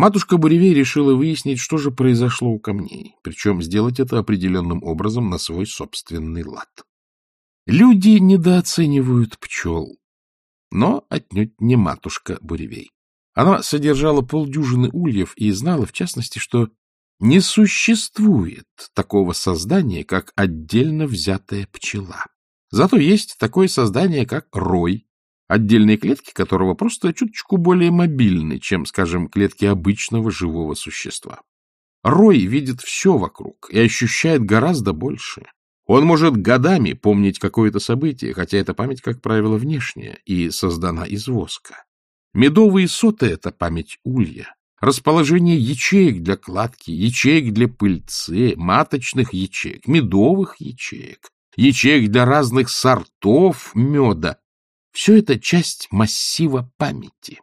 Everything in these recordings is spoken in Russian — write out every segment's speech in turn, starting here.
Матушка Буревей решила выяснить, что же произошло у камней, причем сделать это определенным образом на свой собственный лад. Люди недооценивают пчел, но отнюдь не матушка Буревей. Она содержала полдюжины ульев и знала, в частности, что не существует такого создания, как отдельно взятая пчела. Зато есть такое создание, как рой, отдельные клетки которого просто чуточку более мобильны, чем, скажем, клетки обычного живого существа. Рой видит все вокруг и ощущает гораздо больше. Он может годами помнить какое-то событие, хотя эта память, как правило, внешняя и создана из воска. Медовые соты — это память улья, расположение ячеек для кладки, ячеек для пыльцы, маточных ячеек, медовых ячеек, ячеек для разных сортов меда. Все это часть массива памяти.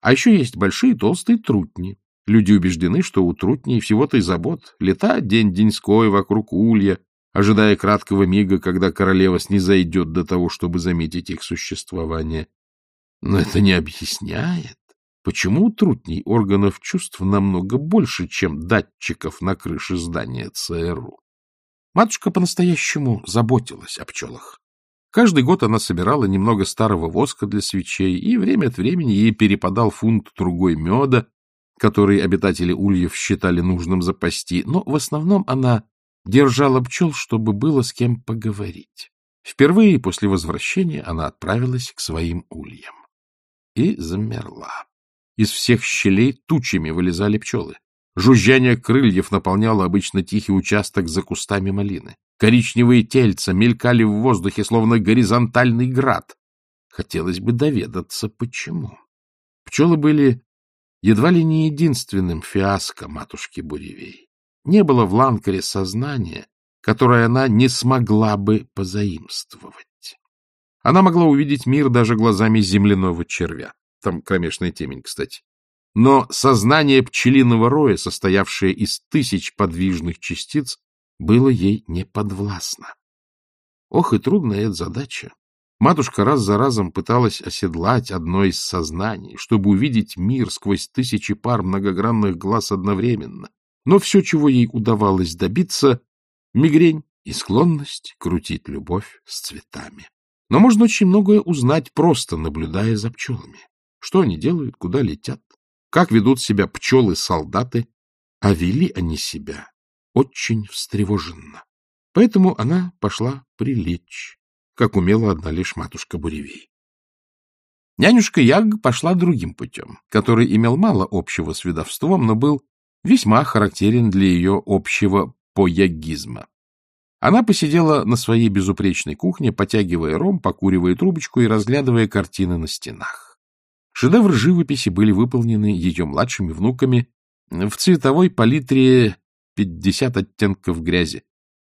А еще есть большие толстые трутни. Люди убеждены, что у трутней всего-то и забот летать день-деньской вокруг улья, ожидая краткого мига, когда королева снизойдет до того, чтобы заметить их существование. Но это не объясняет, почему у трутней органов чувств намного больше, чем датчиков на крыше здания ЦРУ. Матушка по-настоящему заботилась о пчелах. Каждый год она собирала немного старого воска для свечей, и время от времени ей перепадал фунт другой меда, который обитатели ульев считали нужным запасти, но в основном она держала пчел, чтобы было с кем поговорить. Впервые после возвращения она отправилась к своим ульям. И замерла. Из всех щелей тучами вылезали пчелы. Жужжание крыльев наполняло обычно тихий участок за кустами малины. Коричневые тельца мелькали в воздухе, словно горизонтальный град. Хотелось бы доведаться, почему. Пчелы были едва ли не единственным фиаско матушки Буревей. Не было в Ланкаре сознания, которое она не смогла бы позаимствовать. Она могла увидеть мир даже глазами земляного червя. Там кромешная темень, кстати но сознание пчелиного роя, состоявшее из тысяч подвижных частиц, было ей не подвластно. Ох, и трудная эта задача. Матушка раз за разом пыталась оседлать одно из сознаний, чтобы увидеть мир сквозь тысячи пар многогранных глаз одновременно. Но все, чего ей удавалось добиться — мигрень и склонность крутить любовь с цветами. Но можно очень многое узнать, просто наблюдая за пчелами. Что они делают, куда летят, как ведут себя пчелы-солдаты, а вели они себя очень встревоженно. Поэтому она пошла прилечь, как умела одна лишь матушка Буревей. Нянюшка Яг пошла другим путем, который имел мало общего с ведовством, но был весьма характерен для ее общего поягизма. Она посидела на своей безупречной кухне, потягивая ром, покуривая трубочку и разглядывая картины на стенах. Шедевры живописи были выполнены ее младшими внуками в цветовой палитре 50 оттенков грязи.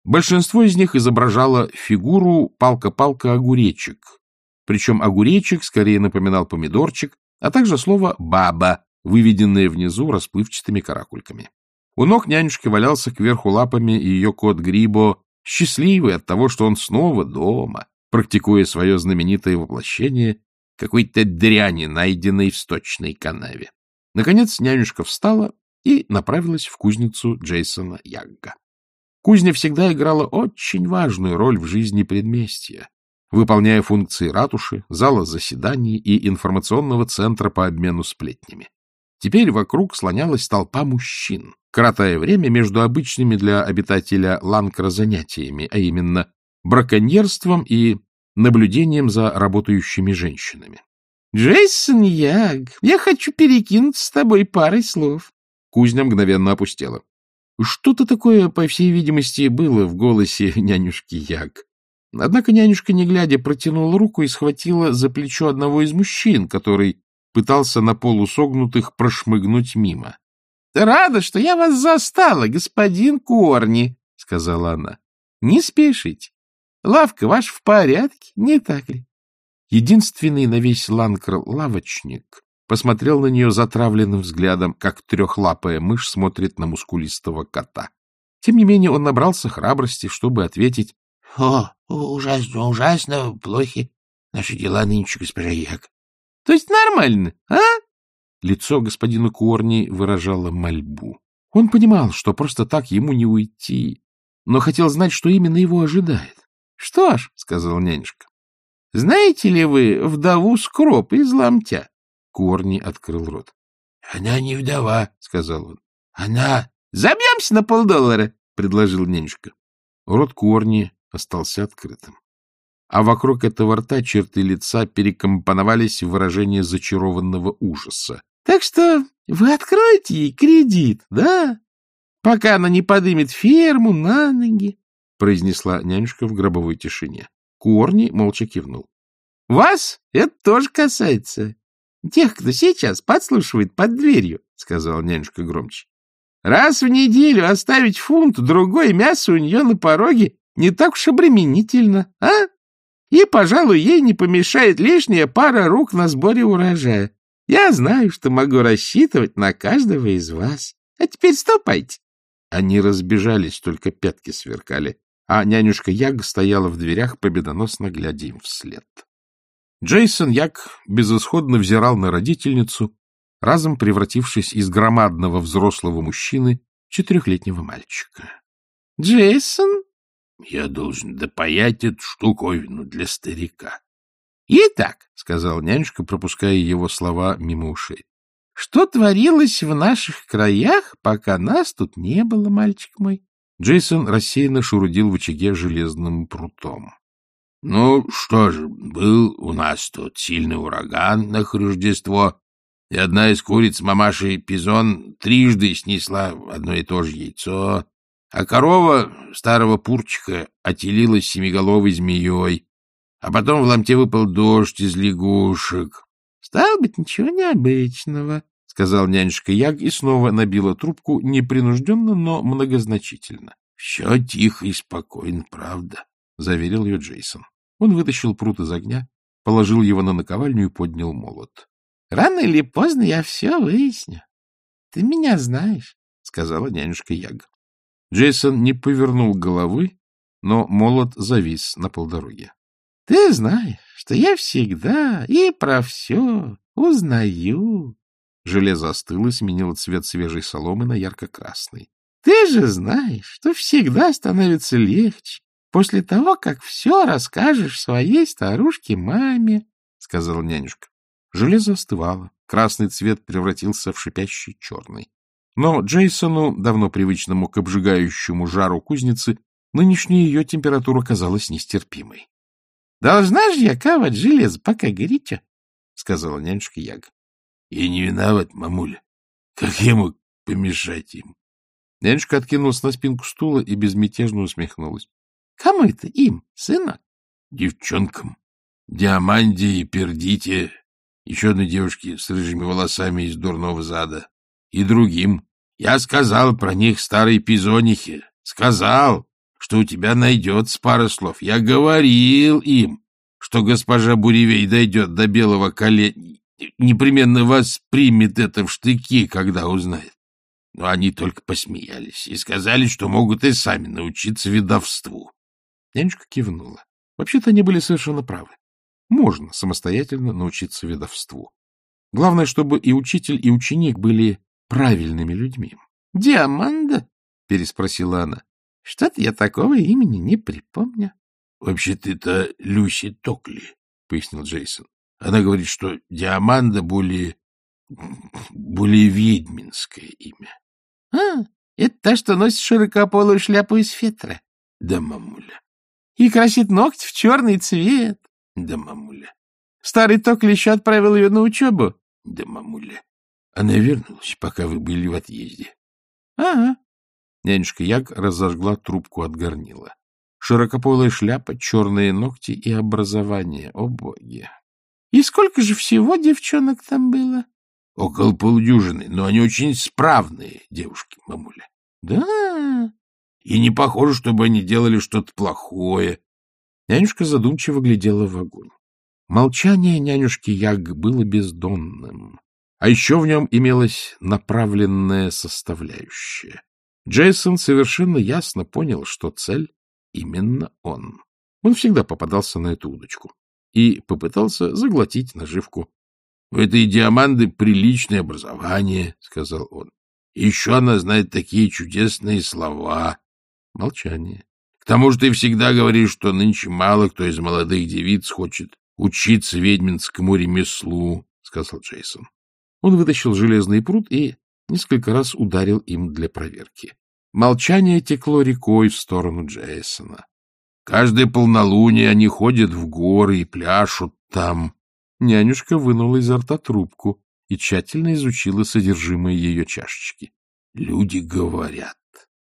Большинство из них изображало фигуру палка-палка-огуречек, причем огуречек скорее напоминал помидорчик, а также слово «баба», выведенное внизу расплывчатыми каракульками. У ног нянюшки валялся кверху лапами ее кот Грибо, счастливый от того, что он снова дома, практикуя свое знаменитое воплощение какой-то дряни, найденной в сточной канаве. Наконец нянюшка встала и направилась в кузницу Джейсона Ягга. Кузня всегда играла очень важную роль в жизни предместья, выполняя функции ратуши, зала заседаний и информационного центра по обмену сплетнями. Теперь вокруг слонялась толпа мужчин, коротая время между обычными для обитателя Ланкра занятиями, а именно браконьерством и наблюдением за работающими женщинами. — Джейсон Яг, я хочу перекинуться с тобой парой слов. Кузня мгновенно опустела. Что-то такое, по всей видимости, было в голосе нянюшки Яг. Однако нянюшка, не глядя, протянула руку и схватила за плечо одного из мужчин, который пытался на полусогнутых прошмыгнуть мимо. — Рада, что я вас застала, господин Корни, — сказала она. — Не спешите. Лавка ваш в порядке, не так ли? Единственный на весь ланкр лавочник посмотрел на нее затравленным взглядом, как трехлапая мышь смотрит на мускулистого кота. Тем не менее он набрался храбрости, чтобы ответить — О, ужасно, ужасно, плохи наши дела нынче, госпожа Як. — То есть нормально, а? Лицо господина Куорни выражало мольбу. Он понимал, что просто так ему не уйти, но хотел знать, что именно его ожидает. — Что ж, — сказал нянюшка, — знаете ли вы вдову Скроп из ломтя? Куорни открыл рот. — Она не вдова, — сказал он. — Она... — Забьемся на полдоллара, — предложил нянюшка. Рот Куорни остался открытым. А вокруг этого рта черты лица перекомпоновались в выражение зачарованного ужаса. — Так что вы откроете ей кредит, да? Пока она не подымет ферму на ноги, — произнесла нянюшка в гробовой тишине. Куорни молча кивнул. — Вас это тоже касается. Тех, кто сейчас подслушивает под дверью, — сказал нянюшка громче. Раз в неделю оставить фунт, другой мясо у нее на пороге не так уж обременительно, а? И, пожалуй, ей не помешает лишняя пара рук на сборе урожая. Я знаю, что могу рассчитывать на каждого из вас. А теперь ступайте. Они разбежались, только пятки сверкали, а нянюшка Яг стояла в дверях, победоносно глядя им вслед. Джейсон Яг безысходно взирал на родительницу, разом превратившись из громадного взрослого мужчины в четырехлетнего мальчика. — Джейсон? — Я должен допаять эту штуковину для старика. — Итак, — сказал нянюшка, пропуская его слова мимо ушей, — что творилось в наших краях, пока нас тут не было, мальчик мой? Джейсон рассеянно шурудил в очаге железным прутом. — Ну, что же, был у нас тут сильный ураган на Рождество, и одна из куриц мамаши Пизон трижды снесла одно и то же яйцо, а корова старого пурчика отелилась семиголовой змеей, а потом в ломте выпал дождь из лягушек. — Стало быть, ничего необычного, — сказал нянюшка Яг и снова набила трубку непринужденно, но многозначительно. — Все тихо и спокойно, правда, — заверил ее Джейсон. Он вытащил прут из огня, положил его на наковальню и поднял молот. Рано или поздно я все выясню. Ты меня знаешь, — сказала нянюшка Яг. Джейсон не повернул головы, но молот завис на полдороге. — Ты знаешь, что я всегда и про все узнаю. Железо остыло и сменило цвет свежей соломы на ярко-красный. — Ты же знаешь, что всегда становится легче после того, как все расскажешь своей старушке-маме, — сказала нянюшка. Железо остывало, красный цвет превратился в шипящий черный. Но Джейсону, давно привычному к обжигающему жару кузницы, нынешняя ее температура казалась нестерпимой. — Должна же я кавать железо, пока горячо, — сказала нянюшка Яг. — Я не виноват, мамуля. Как я мог помешать им? Нянюшка откинулась на спинку стула и безмятежно усмехнулась. — Кому это им, сына? — Девчонкам. Диаманде и Пердите еще одной девушке с рыжими волосами из дурного зада, и другим. Я сказал про них старой пизонихе. Сказал, что у тебя найдется пара слов. Я говорил им, что госпожа Буревей дойдет до белого коле... Непременно воспримет это в штыки, когда узнает. Но они только посмеялись и сказали, что могут и сами научиться видовству. Нянюшка кивнула. Вообще-то они были совершенно правы. Можно самостоятельно научиться ведовству. Главное, чтобы и учитель, и ученик были правильными людьми. — Диаманда? — переспросила она. — Что-то я такого имени не припомню. — Вообще-то это Люси Токли, — пояснил Джейсон. Она говорит, что Диаманда более... более ведьминское имя. — А, это та, что носит широкополую шляпу из фетра? — Да, мамуля. — И красит ногти в черный цвет. Да, мамуля. Старый Токли еще отправил ее на учебу? Да, мамуля. Она вернулась, пока вы были в отъезде. Ага. Нянюшка Яг разожгла трубку от горнила. Широкополая шляпа, черные ногти и образование. О, боги! И сколько же всего девчонок там было? Около полудюжины, но они очень справные девушки, мамуля. Да. И не похоже, чтобы они делали что-то плохое. Нянюшка задумчиво глядела в огонь. Молчание нянюшки Яг было бездонным, а еще в нем имелась направленная составляющая. Джейсон совершенно ясно понял, что цель именно он. Он всегда попадался на эту удочку и попытался заглотить наживку. У этой Диаманды приличное образование, — сказал он. Еще она знает такие чудесные слова. Молчание. К тому же ты всегда говоришь, что нынче мало кто из молодых девиц хочет учиться ведьминскому ремеслу, — сказал Джейсон. Он вытащил железный пруд и несколько раз ударил им для проверки. Молчание текло рекой в сторону Джейсона. Каждое полнолуние они ходят в горы и пляшут там. Нянюшка вынула изо рта трубку и тщательно изучила содержимое ее чашечки. — Люди говорят, —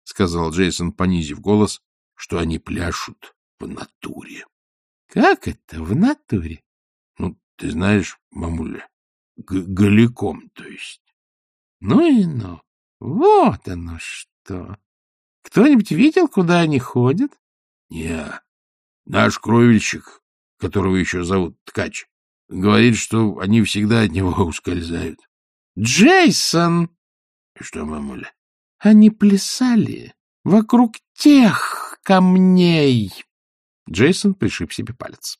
сказал Джейсон, понизив голос, — что они пляшут в натуре. — Как это в натуре? — Ну, ты знаешь, мамуля, голиком, то есть. — Ну и ну, вот оно что. Кто-нибудь видел, куда они ходят? — Не, наш кровельщик, которого еще зовут Ткач, говорит, что они всегда от него ускользают. — Джейсон! — Что, мамуля? — Они плясали вокруг тех камней. Джейсон пришиб себе палец.